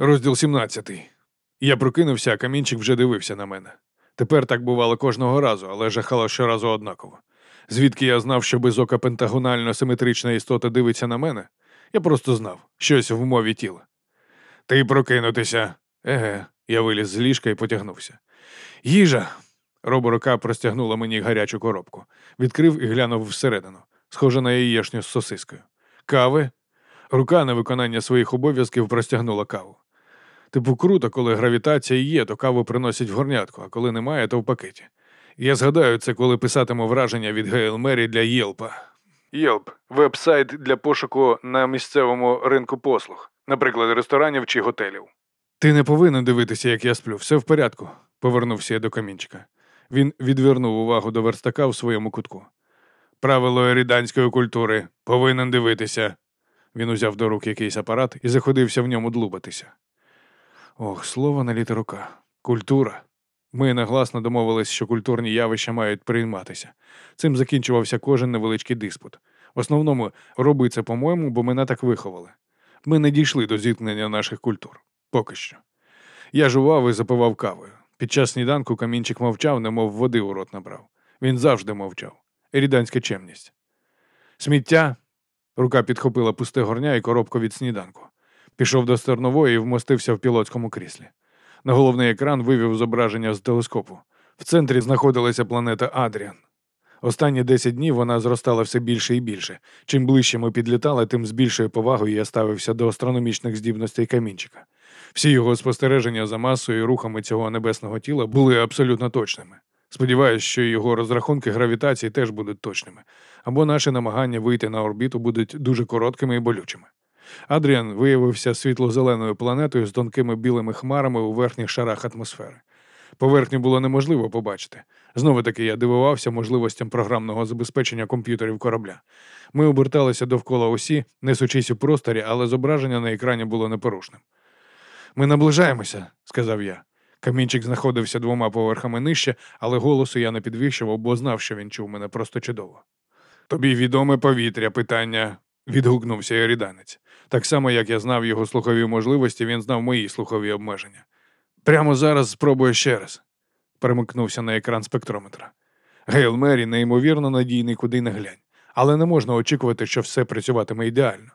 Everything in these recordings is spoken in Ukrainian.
Розділ 17. Я прокинувся, а камінчик вже дивився на мене. Тепер так бувало кожного разу, але жахало щоразу однаково. Звідки я знав, що без ока пентагонально симетрична істота дивиться на мене? Я просто знав щось в мові тіла. Ти прокинутися. Еге, я виліз з ліжка і потягнувся. Їжа. Роборука простягнула мені гарячу коробку, відкрив і глянув всередину, схоже на яєшню з сосискою. Кави. Рука на виконання своїх обов'язків простягнула каву. Типу круто, коли гравітація є, то каву приносять в горнятку, а коли немає, то в пакеті. Я згадаю це, коли писатиму враження від Гейл Мері для Єлпа. Єлп веб-сайт для пошуку на місцевому ринку послуг, наприклад, ресторанів чи готелів. Ти не повинен дивитися, як я сплю, все в порядку, повернувся я до камінчика. Він відвернув увагу до верстака в своєму кутку. Правило еріданської культури повинен дивитися. Він узяв до рук якийсь апарат і заходився в ньому длубатися. Ох, слово на літеру К. Культура. Ми нагласно домовились, що культурні явища мають прийматися. Цим закінчувався кожен невеличкий диспут. В основному роби це, по-моєму, бо мене так виховали. Ми не дійшли до зіткнення наших культур. Поки що. Я жував і запивав кавою. Під час сніданку камінчик мовчав, немов води у рот набрав. Він завжди мовчав. Еріданська чемність. Сміття. Рука підхопила пусте горня і коробку від сніданку. Пішов до стернової і вмостився в пілотському кріслі. На головний екран вивів зображення з телескопу. В центрі знаходилася планета Адріан. Останні 10 днів вона зростала все більше і більше. Чим ближче ми підлітали, тим з більшою повагою я ставився до астрономічних здібностей камінчика. Всі його спостереження за масою і рухами цього небесного тіла були абсолютно точними. Сподіваюсь, що його розрахунки гравітації теж будуть точними, або наші намагання вийти на орбіту будуть дуже короткими і болючими. Адріан виявився світло-зеленою планетою з тонкими білими хмарами у верхніх шарах атмосфери. Поверхню було неможливо побачити. Знову таки я дивувався можливостям програмного забезпечення комп'ютерів корабля. Ми оберталися довкола осі, несучись у просторі, але зображення на екрані було непорушним. Ми наближаємося, сказав я. Камінчик знаходився двома поверхами нижче, але голосу я не підвищував, бо знав, що він чув мене просто чудово. Тобі відоме повітря, питання, відгукнувся Еріданець. Так само, як я знав його слухові можливості, він знав мої слухові обмеження. Прямо зараз спробую ще раз, перемикнувся на екран спектрометра. Гейл Мері неймовірно надійний куди не глянь, але не можна очікувати, що все працюватиме ідеально.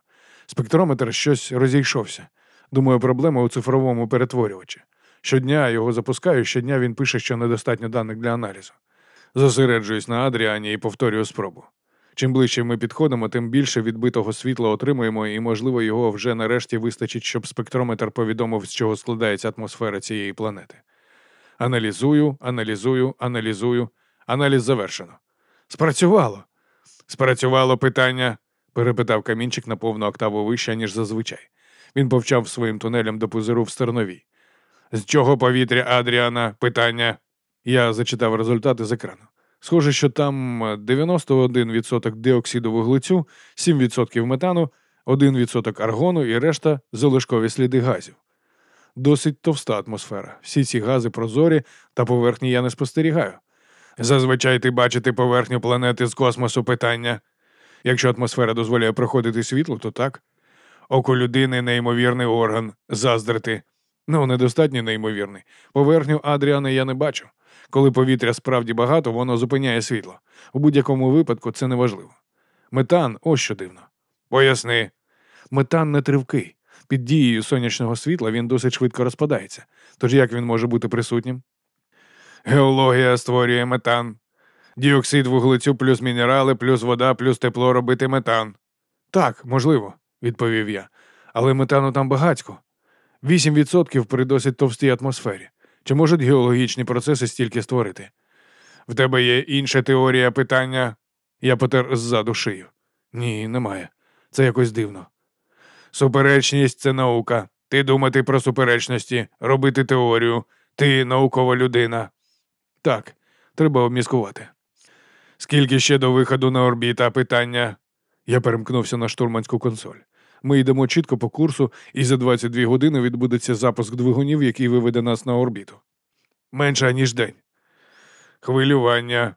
Спектрометр щось розійшовся. Думаю, проблема у цифровому перетворювачі. Щодня його запускаю, щодня він пише, що недостатньо даних для аналізу. Зосереджуюсь на Адріані і повторюю спробу. Чим ближче ми підходимо, тим більше відбитого світла отримуємо, і, можливо, його вже нарешті вистачить, щоб спектрометр повідомив, з чого складається атмосфера цієї планети. Аналізую, аналізую, аналізую. Аналіз завершено. Спрацювало. Спрацювало питання, перепитав камінчик на повну октаву вище, ніж зазвичай. Він повчав своїм тунелем до пузиру в стерновій. З чого повітря Адріана? Питання. Я зачитав результати з екрану. Схоже, що там 91% диоксиду вуглецю, 7% метану, 1% аргону і решта залишкові сліди газів. Досить товста атмосфера. Всі ці гази прозорі, та поверхні я не спостерігаю. Зазвичай ти бачити поверхню планети з космосу питання. Якщо атмосфера дозволяє проходити світло, то так. Око людини неймовірний орган, заздрити. Ну, недостатньо неймовірний. Поверхню Адріана я не бачу. Коли повітря справді багато, воно зупиняє світло. У будь-якому випадку це неважливо. Метан ось що дивно. Поясни. Метан не тривкий. Під дією сонячного світла він досить швидко розпадається. Тож як він може бути присутнім? Геологія створює метан. Діоксид вуглецю плюс мінерали, плюс вода, плюс тепло робити метан. Так, можливо, відповів я. Але метану там багатько. 8% при досить товстій атмосфері. Чи можуть геологічні процеси стільки створити? В тебе є інша теорія питання? Я потер ззаду шию. Ні, немає. Це якось дивно. Суперечність це наука. Ти думати про суперечності, робити теорію. Ти наукова людина. Так, треба обміскувати. Скільки ще до виходу на орбіта питання? Я перемкнувся на штурманську консоль. Ми йдемо чітко по курсу, і за 22 години відбудеться запуск двигунів, який виведе нас на орбіту. Менше, ніж день. Хвилювання.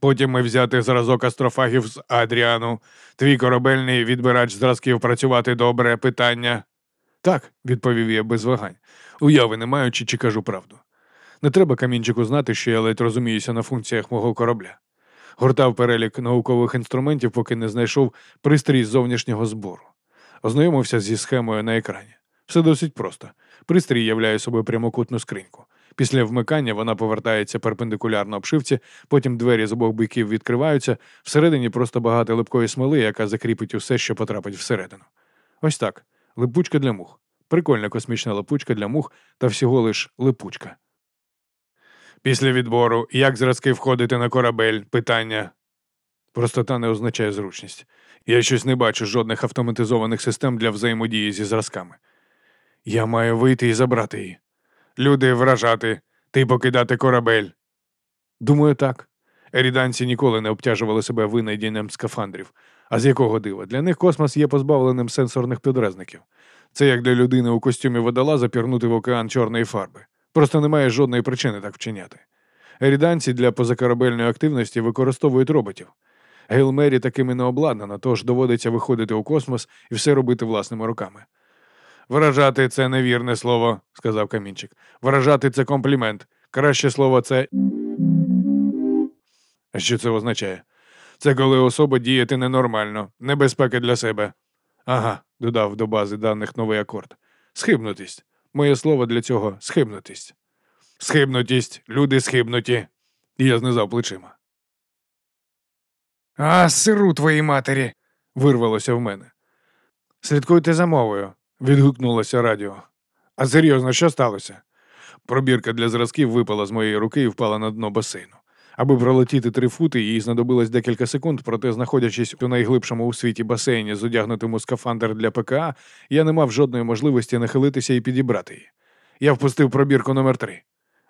Потім ми взяти зразок астрофагів з Адріану. Твій корабельний відбирач зразків працювати добре питання. Так, відповів я без вагань, уяви не маючи, чи кажу правду. Не треба камінчику знати, що я ледь розуміюся на функціях мого корабля. Гортав перелік наукових інструментів, поки не знайшов пристрій зовнішнього збору. Ознайомився зі схемою на екрані. Все досить просто. Пристрій являє собою прямокутну скриньку. Після вмикання вона повертається перпендикулярно обшивці, потім двері з обох боків відкриваються, всередині просто багато липкої смоли, яка закріпить усе, що потрапить всередину. Ось так. Липучка для мух. Прикольна космічна липучка для мух та всього лиш липучка. Після відбору, як зразки входити на корабель? Питання. Простота не означає зручність. Я щось не бачу жодних автоматизованих систем для взаємодії зі зразками. Я маю вийти і забрати її. Люди вражати, ти покидати корабель. Думаю, так. Еріданці ніколи не обтяжували себе винайденням скафандрів. А з якого дива? Для них космос є позбавленим сенсорних підрезників. Це як для людини у костюмі водола запірнути в океан чорної фарби. Просто немає жодної причини так вчиняти. Еріданці для позакорабельної активності використовують роботів. Гейлмері такими не обладнана, тож доводиться виходити у космос і все робити власними руками. Виражати це невірне слово, сказав камінчик. Виражати це комплімент. Краще слово це. А що це означає? Це коли особа діяти ненормально, небезпека для себе. Ага, додав до бази даних новий акорд. Схибнутість. Моє слово для цього схибнутість. Схибнутість, люди схибнуті. Я знизав плечима. А, сиру твоїй матері. вирвалося в мене. Слідкуйте за мовою, відгукнулося радіо. А серйозно, що сталося? Пробірка для зразків випала з моєї руки і впала на дно басейну. Аби пролетіти три фути, їй знадобилось декілька секунд, проте, знаходячись у найглибшому у світі басейні з одягнутим у скафандр для ПКА, я не мав жодної можливості нахилитися і підібрати її. Я впустив пробірку номер три.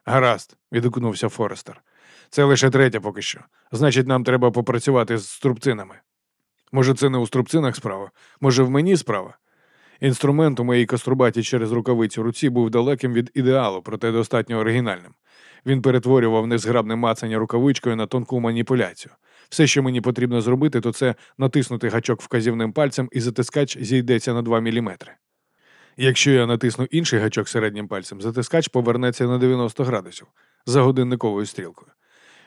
Гаразд, відгукнувся Форестер. Це лише третя поки що. Значить, нам треба попрацювати з струбцинами. Може, це не у струбцинах справа, може, в мені справа. Інструмент у моїй каструбаті через рукавицю руці був далеким від ідеалу, проте достатньо оригінальним. Він перетворював незграбне мацання рукавичкою на тонку маніпуляцію. Все, що мені потрібно зробити, то це натиснути гачок вказівним пальцем і затискач зійдеться на 2 мм. Якщо я натисну інший гачок середнім пальцем, затискач повернеться на 90 градусів за годинниковою стрілкою.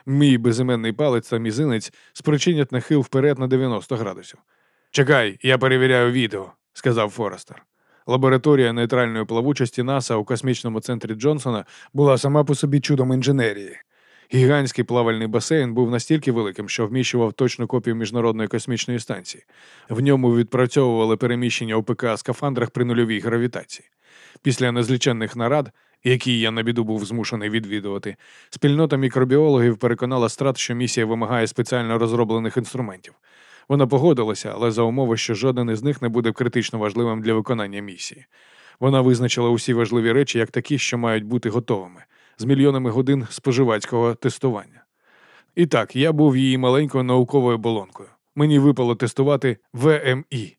Мій безіменний палець та мізинець спричинять нахил вперед на 90 градусів. Чекай, я перевіряю відео, сказав Форестер. Лабораторія нейтральної плавучості НАСА у космічному центрі Джонсона була сама по собі чудом інженерії. Гігантський плавальний басейн був настільки великим, що вміщував точну копію міжнародної космічної станції. В ньому відпрацьовували переміщення ОПК скафандрах при нульовій гравітації. Після незліченних нарад, які я на біду був змушений відвідувати, спільнота мікробіологів переконала страт, що місія вимагає спеціально розроблених інструментів. Вона погодилася, але за умови, що жоден із них не буде критично важливим для виконання місії. Вона визначила усі важливі речі як такі, що мають бути готовими, з мільйонами годин споживацького тестування. І так, я був її маленькою науковою болонкою. Мені випало тестувати ВМІ.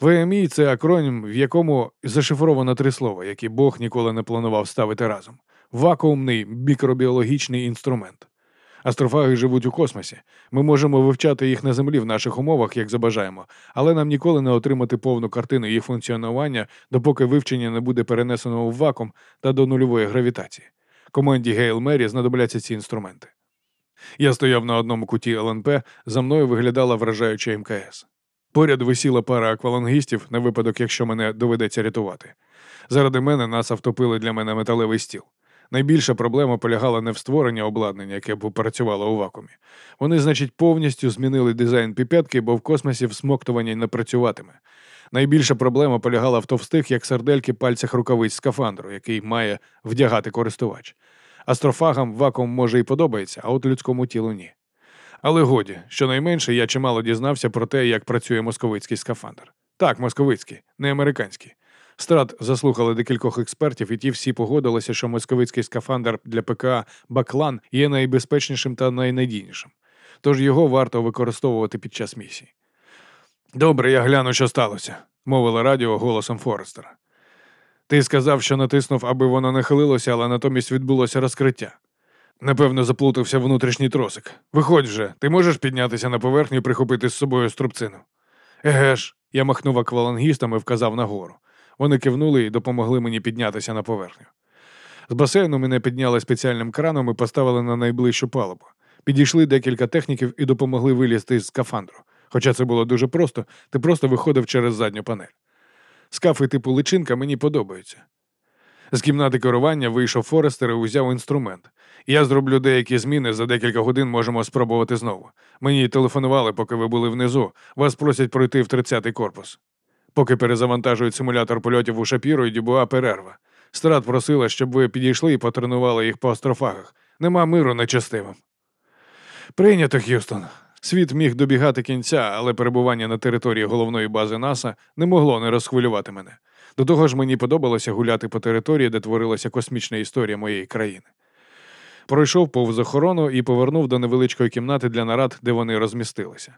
ВМІ це акронім, в якому зашифровано три слова, які Бог ніколи не планував ставити разом: вакуумний мікробіологічний інструмент. Астрофаги живуть у космосі. Ми можемо вивчати їх на землі в наших умовах, як забажаємо, але нам ніколи не отримати повну картину їх функціонування, допоки вивчення не буде перенесено в вакуум та до нульової гравітації. Команді Гейл Мері знадобляться ці інструменти. Я стояв на одному куті ЛНП, за мною виглядала вражаюча МКС. Поряд висіла пара аквалангістів на випадок, якщо мене доведеться рятувати. Заради мене нас втопили для мене металевий стіл. Найбільша проблема полягала не в створенні обладнання, яке б працювало у вакуумі. Вони, значить, повністю змінили дизайн піп'ятки, бо в космосі всмоктування не працюватиме. Найбільша проблема полягала в товстих, як сардельки, пальцях рукавиць скафандру, який має вдягати користувач. Астрофагам вакуум може і подобається, а от людському тілу ні. Але годі, щонайменше я чимало дізнався про те, як працює московицький скафандр. Так, московицький, не американський. Страт заслухали декількох експертів, і ті всі погодилися, що московицький скафандр для ПКА Баклан є найбезпечнішим та найнадійнішим. Тож його варто використовувати під час місії. Добре, я гляну, що сталося, мовила радіо голосом Форестера. Ти сказав, що натиснув, аби воно не хилилося, але натомість відбулося розкриття. Напевно, заплутався внутрішній тросик. Виходь вже, ти можеш піднятися на поверхню і прихопити з собою струбцину? Еге ж, я махнув аквалангістом і вказав нагору. Вони кивнули і допомогли мені піднятися на поверхню. З басейну мене підняли спеціальним краном і поставили на найближчу палубу. Підійшли декілька техніків і допомогли вилізти з скафандру. Хоча це було дуже просто, ти просто виходив через задню панель. Скафи типу личинка мені подобаються. З кімнати керування вийшов Форестер і узяв інструмент. Я зроблю деякі зміни, за декілька годин можемо спробувати знову. Мені телефонували, поки ви були внизу. Вас просять пройти в 30-й корпус. Поки перезавантажують симулятор польотів у Шапіро і Дюбуа перерва. Страт просила, щоб ви підійшли і потренували їх по астрофагах. Нема миру нечестивим. Прийнято, Х'юстон. Світ міг добігати кінця, але перебування на території головної бази НАСА не могло не розхвилювати мене. До того ж, мені подобалося гуляти по території, де творилася космічна історія моєї країни. Пройшов повз охорону і повернув до невеличкої кімнати для нарад, де вони розмістилися.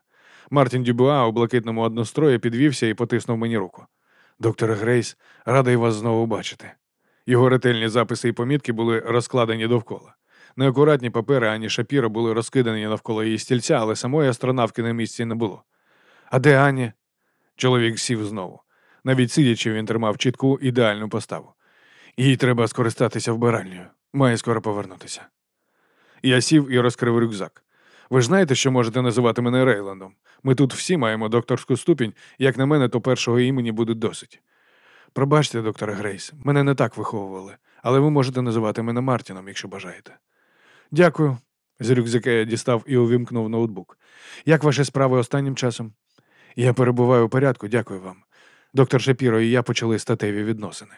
Мартін Дюбуа у блакитному однострої підвівся і потиснув мені руку. Доктор Грейс, радий вас знову бачити. Його ретельні записи і помітки були розкладені довкола. Неакуратні папери ані Шапіро були розкидані навколо її стільця, але самої астронавки на місці не було. А де Ані? Чоловік сів знову. Навіть сидячи, він тримав чітку ідеальну поставу. Їй треба скористатися вбиральнею. Має скоро повернутися. Я сів і розкрив рюкзак. Ви ж знаєте, що можете називати мене Рейландом. Ми тут всі маємо докторську ступінь, як на мене, то першого імені буде досить. Пробачте, доктор Грейс, мене не так виховували, але ви можете називати мене Мартіном, якщо бажаєте. Дякую. З рюкзака я дістав і увімкнув ноутбук. Як ваші справи останнім часом? Я перебуваю у порядку, дякую вам. Доктор Шапіро і я почали статеві відносини.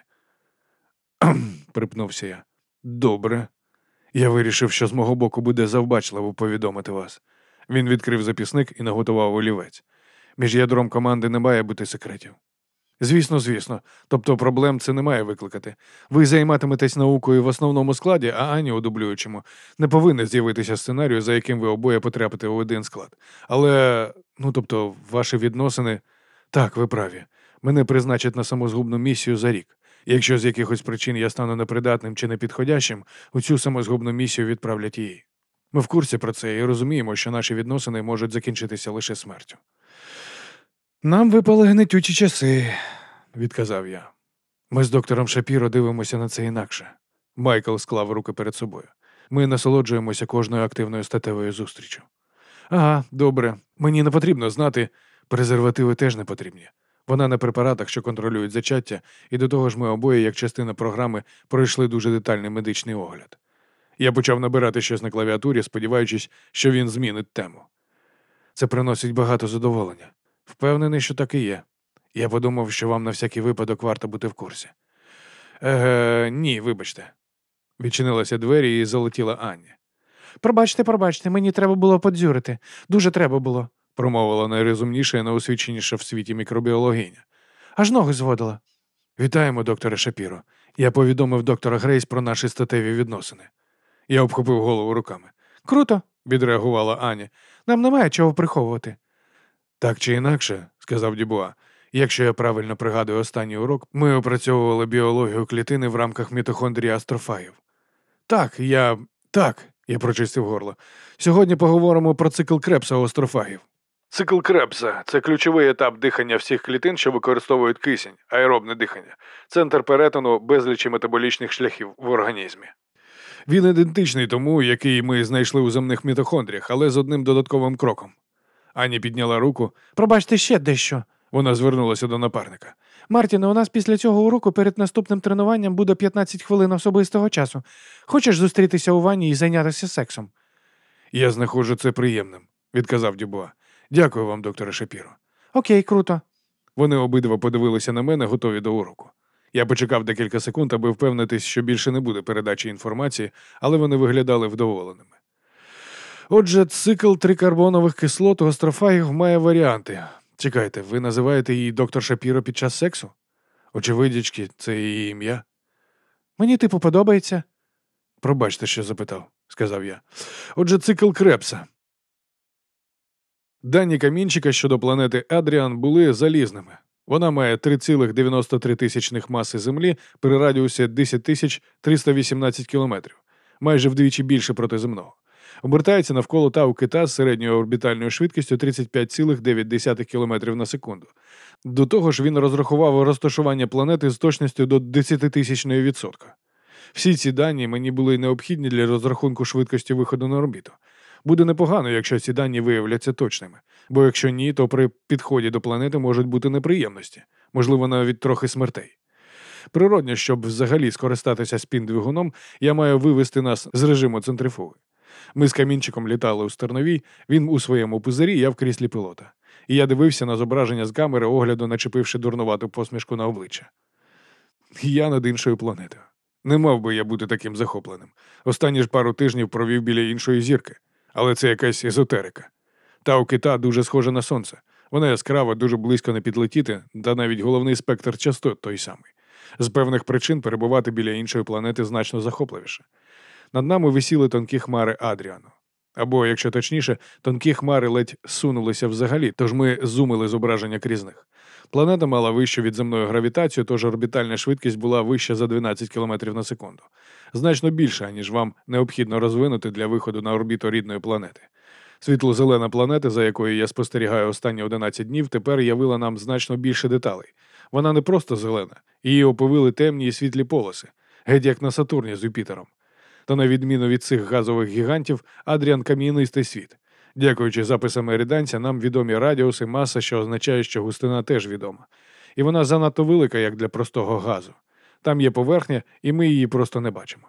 припнувся я. Добре. Я вирішив, що з мого боку буде завбачливо повідомити вас. Він відкрив записник і наготував олівець. Між ядром команди не має бути секретів. Звісно, звісно. Тобто проблем це не має викликати. Ви займатиметесь наукою в основному складі, а Ані у дублюючому. Не повинен з'явитися сценарію, за яким ви обоє потрапите у один склад. Але, ну тобто, ваші відносини. Так, ви праві. Мене призначать на самозгубну місію за рік. Якщо з якихось причин я стану непридатним чи непідходящим, у цю самозгубну місію відправлять її. Ми в курсі про це і розуміємо, що наші відносини можуть закінчитися лише смертю. Нам випали гнетючі часи, відказав я. Ми з доктором Шапіро дивимося на це інакше. Майкл склав руки перед собою. Ми насолоджуємося кожною активною статевою зустрічю. Ага, добре. Мені не потрібно знати, презервативи теж не потрібні. Вона на препаратах, що контролюють зачаття, і до того ж ми обоє, як частина програми, пройшли дуже детальний медичний огляд. Я почав набирати щось на клавіатурі, сподіваючись, що він змінить тему. Це приносить багато задоволення. Впевнений, що так і є. Я подумав, що вам на всякий випадок варто бути в курсі. Еге, ні, вибачте. Відчинилися двері і залетіла Аня. Пробачте, пробачте, мені треба було подзюрити. Дуже треба було, промовила найрозумніша і найосвіченіша в світі мікробіологиня. Аж ноги зводила. Вітаємо, докторе Шапіро. Я повідомив доктора Грейс про наші статеві відносини. Я обхопив голову руками. Круто, відреагувала Аня. Нам немає чого приховувати. Так чи інакше, сказав Дюбуа, якщо я правильно пригадую останній урок, ми опрацьовували біологію клітини в рамках мітохондрії астрофаїв. Так, я. так, я прочистив горло. Сьогодні поговоримо про цикл крепса у астрофагів. Цикл крепса це ключовий етап дихання всіх клітин, що використовують кисень, аеробне дихання, центр перетину безлічі метаболічних шляхів в організмі. Він ідентичний тому, який ми знайшли у земних мітохондріях, але з одним додатковим кроком. Ані підняла руку. Пробачте ще дещо. Вона звернулася до напарника. Мартіне, у нас після цього уроку перед наступним тренуванням буде 15 хвилин особистого часу. Хочеш зустрітися у ванні і зайнятися сексом? Я знаходжу це приємним, відказав Дюбуа. Дякую вам, докторе Шапіро. Окей, круто. Вони обидва подивилися на мене, готові до уроку. Я почекав декілька секунд, аби впевнитись, що більше не буде передачі інформації, але вони виглядали вдоволеними. Отже, цикл трикарбонових кислот у астрофагів має варіанти. Чекайте, ви називаєте її доктор Шапіро під час сексу? Очевидячки, це її ім'я. Мені типу подобається. Пробачте, що запитав, сказав я. Отже, цикл Крепса. Дані камінчика щодо планети Адріан були залізними. Вона має 3,93 тисячних маси Землі при радіусі 10 тисяч 318 кілометрів, майже вдвічі більше проти земного. Обертається навколо Тау кита з середньою орбітальною швидкістю 35,9 км на секунду. До того ж, він розрахував розташування планети з точністю до 10 тисячної відсотка. Всі ці дані мені були необхідні для розрахунку швидкості виходу на орбіту. Буде непогано, якщо ці дані виявляться точними, бо якщо ні, то при підході до планети можуть бути неприємності, можливо, навіть трохи смертей. Природно, щоб взагалі скористатися спін-двигуном, я маю вивести нас з режиму центрифуги. Ми з камінчиком літали у стерновій, він у своєму пузирі, я в кріслі пілота. І я дивився на зображення з камери, огляду, начепивши дурнувату посмішку на обличчя. Я над іншою планетою. Не мав би я бути таким захопленим. Останні ж пару тижнів провів біля іншої зірки, але це якась езотерика. Та у кита дуже схожа на сонце. Вона яскрава, дуже близько не підлетіти, та навіть головний спектр частот той самий. З певних причин перебувати біля іншої планети значно захопливіше. Над нами висіли тонкі хмари Адріану. Або, якщо точніше, тонкі хмари ледь сунулися взагалі, тож ми зумили зображення крізь них. Планета мала вищу від земної гравітацію, тож орбітальна швидкість була вища за 12 км на секунду. Значно більша, ніж вам необхідно розвинути для виходу на орбіту рідної планети. Світло-зелена планета, за якою я спостерігаю останні 11 днів, тепер явила нам значно більше деталей. Вона не просто зелена, її оповили темні і світлі полоси, геть як на Сатурні з Юпітером. Та на відміну від цих газових гігантів, Адріан кам'янистий світ. Дякуючи записам еріданця, нам відомі радіуси, маса, що означає, що густина теж відома. І вона занадто велика, як для простого газу. Там є поверхня, і ми її просто не бачимо.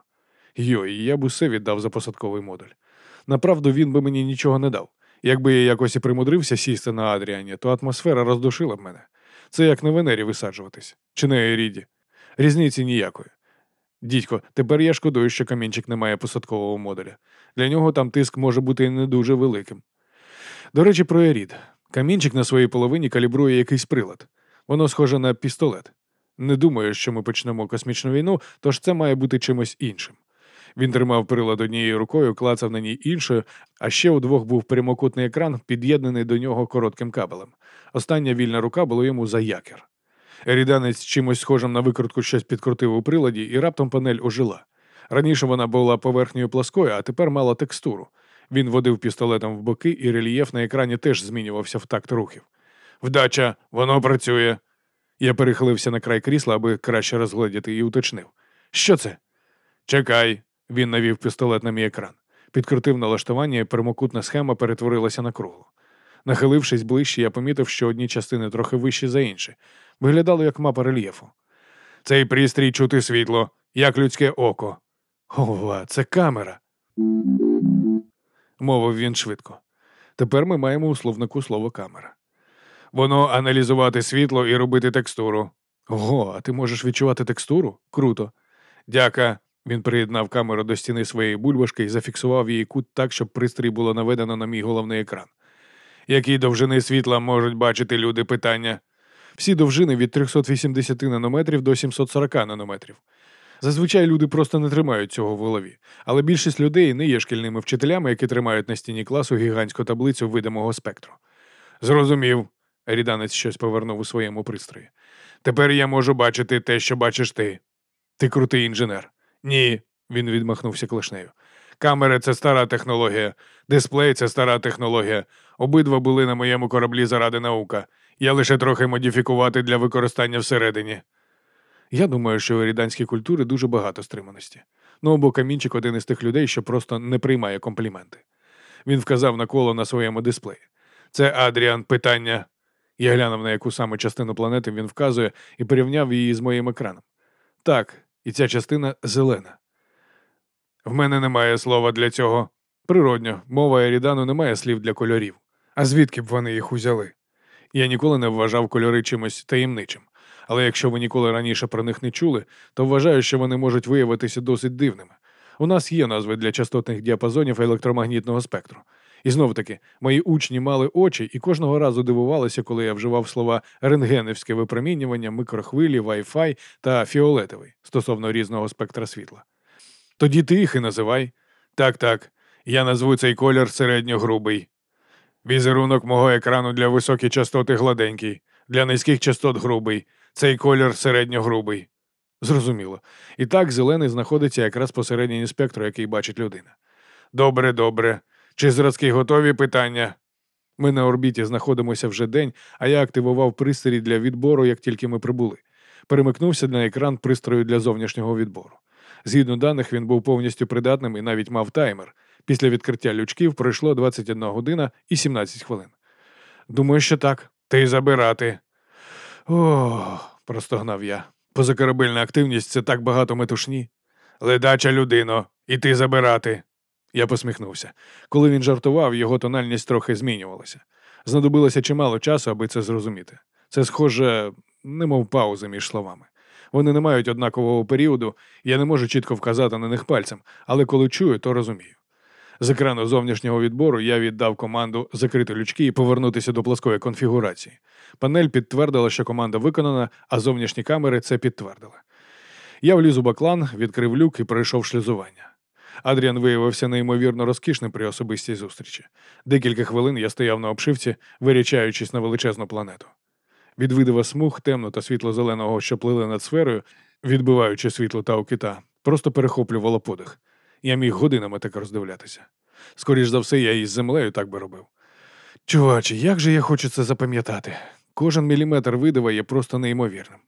Йой, я б усе віддав за посадковий модуль. Направду, він би мені нічого не дав. Якби я якось і примудрився сісти на Адріані, то атмосфера роздушила б мене. Це як на Венері висаджуватись, чи на Еріді. Різниці ніякої. Дідько, тепер я шкодую, що камінчик не має посадкового модуля. Для нього там тиск може бути не дуже великим. До речі, про Ерід. Камінчик на своїй половині калібрує якийсь прилад. Воно схоже на пістолет. Не думаю, що ми почнемо космічну війну, тож це має бути чимось іншим. Він тримав прилад однією рукою, клацав на ній іншою, а ще у двох був прямокутний екран, під'єднаний до нього коротким кабелем. Остання вільна рука була йому за якір. Ріданець чимось схожим на викрутку щось підкрутив у приладі, і раптом панель ожила. Раніше вона була поверхнею пласкою, а тепер мала текстуру. Він водив пістолетом в боки, і рельєф на екрані теж змінювався в такт рухів. Вдача, воно працює. Я перехилився на край крісла, аби краще розгледіти, і уточнив. Що це? Чекай, він навів пістолет на мій екран. Підкрутив налаштування, і прямокутна схема перетворилася на круглу. Нахилившись ближче, я помітив, що одні частини трохи вищі за інші. Виглядало як мапа рельєфу. Цей пристрій чути світло, як людське око. Ова, це камера. мовив він швидко. Тепер ми маємо у словнику слово камера. Воно аналізувати світло і робити текстуру. Ого, а ти можеш відчувати текстуру? Круто. Дяка. Він приєднав камеру до стіни своєї бульбашки і зафіксував її кут так, щоб пристрій було наведено на мій головний екран. Які довжини світла можуть бачити люди питання? Всі довжини від 380 нанометрів до 740 нанометрів. Зазвичай люди просто не тримають цього в голові, але більшість людей не є шкільними вчителями, які тримають на стіні класу гігантську таблицю видимого спектру. Зрозумів, ріданець щось повернув у своєму пристрої. Тепер я можу бачити те, що бачиш ти. Ти крутий інженер. Ні, він відмахнувся клешнею. Камери це стара технологія, дисплей це стара технологія. Обидва були на моєму кораблі заради наука. Я лише трохи модифікувати для використання всередині. Я думаю, що у ріданській культури дуже багато стриманості. Ну або камінчик один із тих людей, що просто не приймає компліменти. Він вказав на коло на своєму дисплеї. Це Адріан питання. Я глянув на яку саме частину планети він вказує і порівняв її з моїм екраном. Так, і ця частина зелена. В мене немає слова для цього. Природньо, мова Ерідану не має слів для кольорів. А звідки б вони їх узяли? Я ніколи не вважав кольори чимось таємничим. Але якщо ви ніколи раніше про них не чули, то вважаю, що вони можуть виявитися досить дивними. У нас є назви для частотних діапазонів електромагнітного спектру. І знову таки, мої учні мали очі і кожного разу дивувалися, коли я вживав слова рентгенівське випромінювання, микрохвилі, Wi-Fi та фіолетовий стосовно різного спектра світла. Тоді ти їх і називай. Так, так, я назву цей колір середньогрубий. Візерунок мого екрану для високих частоти гладенький, для низьких частот грубий, цей колір середньогрубий. Зрозуміло. І так зелений знаходиться якраз посередині спектру, який бачить людина. Добре, добре. Чи зразки готові питання? Ми на орбіті знаходимося вже день, а я активував пристрій для відбору, як тільки ми прибули. Перемикнувся на екран пристрою для зовнішнього відбору. Згідно даних, він був повністю придатним і навіть мав таймер. Після відкриття лючків пройшло 21 година і 17 хвилин. Думаю, що так. Ти забирати. О, простогнав я. Позакорабельна активність це так багато метушні. Ледача людино, і ти забирати. Я посміхнувся. Коли він жартував, його тональність трохи змінювалася. Знадобилося чимало часу, аби це зрозуміти. Це схоже, немов паузи між словами. Вони не мають однакового періоду, я не можу чітко вказати на них пальцем, але коли чую, то розумію. З екрану зовнішнього відбору я віддав команду закрити лючки і повернутися до плоскої конфігурації. Панель підтвердила, що команда виконана, а зовнішні камери це підтвердили. Я вліз у баклан, відкрив люк і пройшов шлюзування. Адріан виявився неймовірно розкішним при особистій зустрічі. Декілька хвилин я стояв на обшивці, вирячаючись на величезну планету. Від видива смуг темно та світло-зеленого, що плили над сферою, відбиваючи світло та кита, просто перехоплювало подих. Я міг годинами так роздивлятися. Скоріш за все, я із землею так би робив. Чуваче, як же я хочу це запам'ятати? Кожен міліметр видива є просто неймовірним.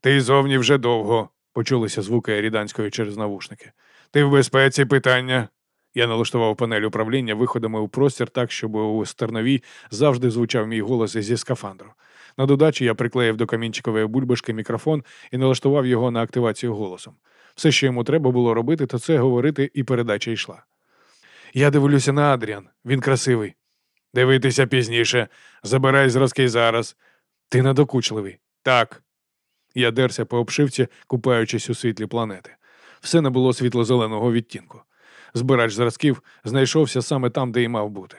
Ти зовні вже довго, почулися звуки ріданської через навушники. Ти в безпеці питання. Я налаштував панель управління виходами у простір так, щоб у стерновій завжди звучав мій голос зі скафандру. На додачі я приклеїв до камінчикової бульбашки мікрофон і налаштував його на активацію голосом. Все, що йому треба було робити, то це говорити, і передача йшла. Я дивлюся на Адріан, він красивий. Дивитися пізніше, забирай зразки зараз. Ти надокучливий. Так. Я дерся по обшивці, купаючись у світлі планети. Все не було світло-зеленого відтінку. Збирач зразків знайшовся саме там, де й мав бути.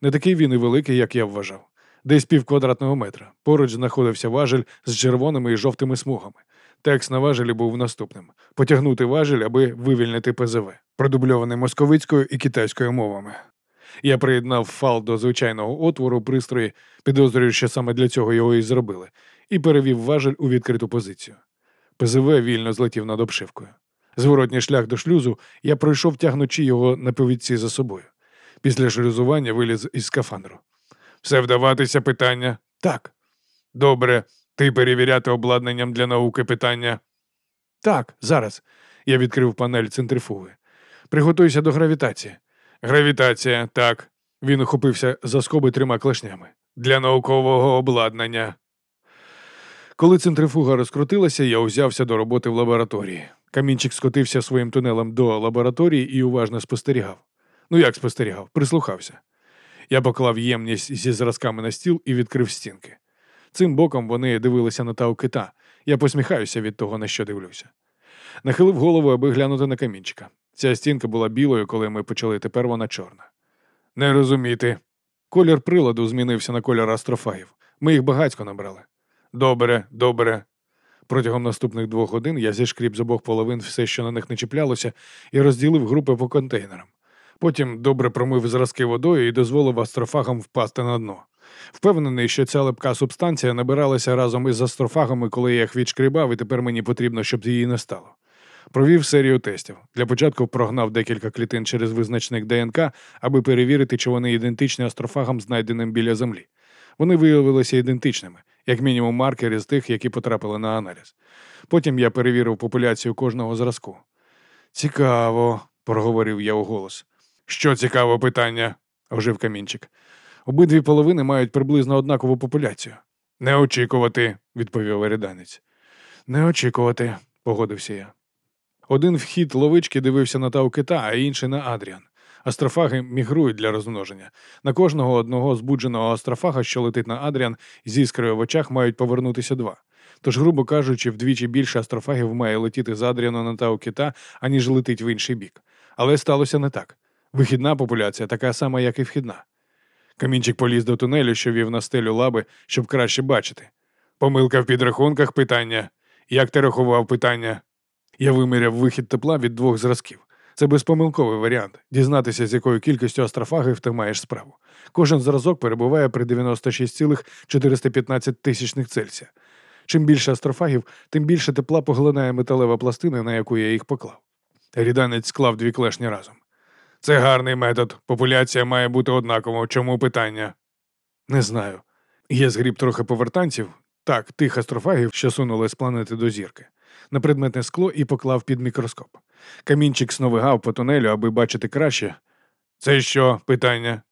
Не такий він і великий, як я вважав. Десь пів квадратного метра. Поруч знаходився важель з червоними і жовтими смугами. Текст на важелі був наступним: потягнути важель, аби вивільнити ПЗВ, продубльований московицькою і китайською мовами. Я приєднав фал до звичайного отвору пристрої, підозрюю, що саме для цього його і зробили, і перевів важель у відкриту позицію. ПЗВ вільно злетів над обшивкою. Зворотній шлях до шлюзу я пройшов, тягнучи його на повідці за собою. Після шлюзування виліз із скафандру. Все вдаватися питання? Так. Добре, ти перевіряти обладнанням для науки питання? Так, зараз. Я відкрив панель центрифуги. Приготуйся до гравітації. Гравітація, так. Він ухопився за скоби трьома клешнями. Для наукового обладнання. Коли центрифуга розкрутилася, я узявся до роботи в лабораторії. Камінчик скотився своїм тунелем до лабораторії і уважно спостерігав. Ну як спостерігав, прислухався. Я поклав ємність зі зразками на стіл і відкрив стінки. Цим боком вони дивилися на тау кита. Я посміхаюся від того, на що дивлюся. Нахилив голову, аби глянути на камінчика. Ця стінка була білою, коли ми почали, тепер вона чорна. Не розуміти. Колір приладу змінився на колір астрофагів. Ми їх багацько набрали. Добре, добре. Протягом наступних двох годин я зішкріп з обох половин все, що на них не чіплялося, і розділив групи по контейнерам. Потім добре промив зразки водою і дозволив астрофагам впасти на дно. Впевнений, що ця липка субстанція набиралася разом із астрофагами, коли я їх відшкрібав, і тепер мені потрібно, щоб її не стало. Провів серію тестів. Для початку прогнав декілька клітин через визначник ДНК, аби перевірити, чи вони ідентичні астрофагам, знайденим біля землі. Вони виявилися ідентичними, як мінімум маркери з тих, які потрапили на аналіз. Потім я перевірив популяцію кожного зразку. Цікаво, проговорив я у голос. Що цікаво питання? ожив камінчик. Обидві половини мають приблизно однакову популяцію. Не очікувати, відповів ериданець. Не очікувати, погодився я. Один вхід ловички дивився на тау кита, а інший на Адріан. Астрофаги мігрують для розмноження. На кожного одного збудженого астрофага, що летить на Адріан, з іскрою в очах мають повернутися два. Тож, грубо кажучи, вдвічі більше астрофагів має летіти з Адріана на тау кита, аніж летить в інший бік. Але сталося не так. Вихідна популяція така сама, як і вхідна. Камінчик поліз до тунелю, що вів на стелю лаби, щоб краще бачити. Помилка в підрахунках питання. Як ти рахував питання? Я виміряв вихід тепла від двох зразків. Це безпомилковий варіант дізнатися, з якою кількістю астрофагів ти маєш справу. Кожен зразок перебуває при 96,415 тисячних Цельсія. Чим більше астрофагів, тим більше тепла поглинає металева пластина, на яку я їх поклав. Ріданець склав дві клешні разом. Це гарний метод. Популяція має бути однакова. Чому питання? Не знаю. Я згріб трохи повертанців, так, тих астрофагів, що сунули з планети до зірки, на предметне скло і поклав під мікроскоп. Камінчик сновигав по тунелю, аби бачити краще. Це що, питання?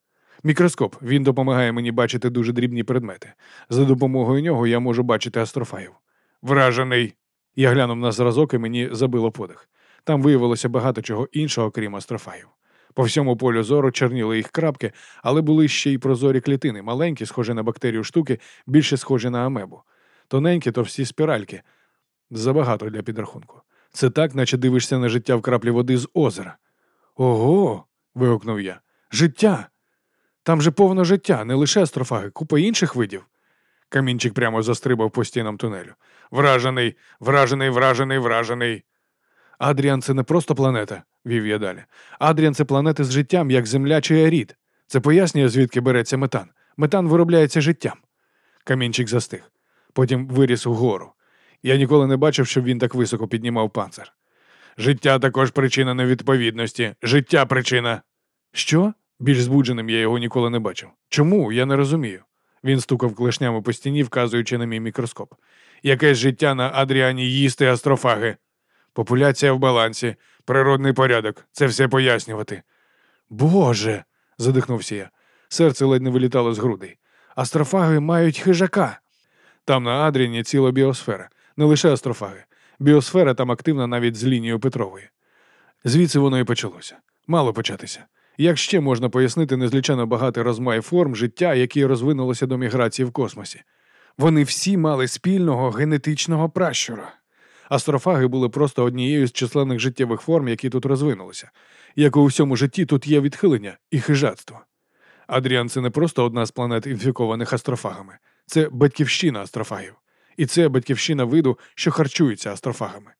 Мікроскоп. Він допомагає мені бачити дуже дрібні предмети. За допомогою нього я можу бачити астрофагів. Вражений. Я глянув на зразок і мені забило подих. Там виявилося багато чого іншого, крім астрофагів. По всьому полю зору черніли їх крапки, але були ще й прозорі клітини, маленькі, схожі на бактерію штуки, більше схожі на амебу. Тоненькі, то всі спіральки. Забагато для підрахунку. Це так, наче дивишся на життя в краплі води з озера. Ого. вигукнув я. Життя. Там же повно життя, не лише астрофаги, купа інших видів. Камінчик прямо застрибав по стінам тунелю. Вражений, вражений, вражений, вражений. Адріан це не просто планета, вів я далі. Адріан це планети з життям, як Земля чи Арід. Це пояснює, звідки береться метан. Метан виробляється життям. Камінчик застиг. Потім виріс угору. Я ніколи не бачив, щоб він так високо піднімав панцир. Життя також причина невідповідності. Життя причина. Що? Більш збудженим я його ніколи не бачив. Чому? Я не розумію. Він стукав клешнями по стіні, вказуючи на мій мікроскоп. Якесь життя на Адріані їсти астрофаги. Популяція в балансі, природний порядок. Це все пояснювати. Боже. задихнувся я. Серце ледь не вилітало з грудей. Астрофаги мають хижака. Там на Адріні ціла біосфера, не лише астрофаги. Біосфера там активна навіть з лінією Петрової. Звідси воно і почалося. Мало початися. Як ще можна пояснити незлічено багатий розмай форм життя, які розвинулося до міграції в космосі? Вони всі мали спільного генетичного пращура. Астрофаги були просто однією з численних життєвих форм, які тут розвинулися. Як у всьому житті, тут є відхилення і хижацтво. Адріан це не просто одна з планет, інфікованих астрофагами, це батьківщина астрофагів. І це батьківщина виду, що харчується астрофагами.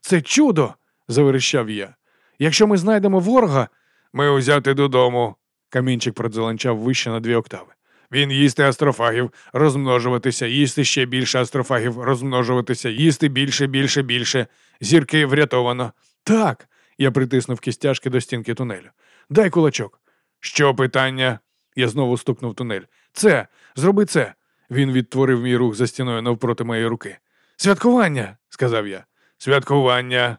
Це чудо! заверещав я. Якщо ми знайдемо ворога, ми узяти додому. Камінчик продзеленчав вище на дві октави. Він їсти астрофагів, розмножуватися, їсти ще більше астрофагів, розмножуватися, їсти більше, більше, більше. Зірки врятовано. Так. Я притиснув кістяшки до стінки тунелю. Дай кулачок. Що питання? Я знову стукнув тунель. Це, зроби це. Він відтворив мій рух за стіною навпроти моєї руки. Святкування, сказав я. Святкування,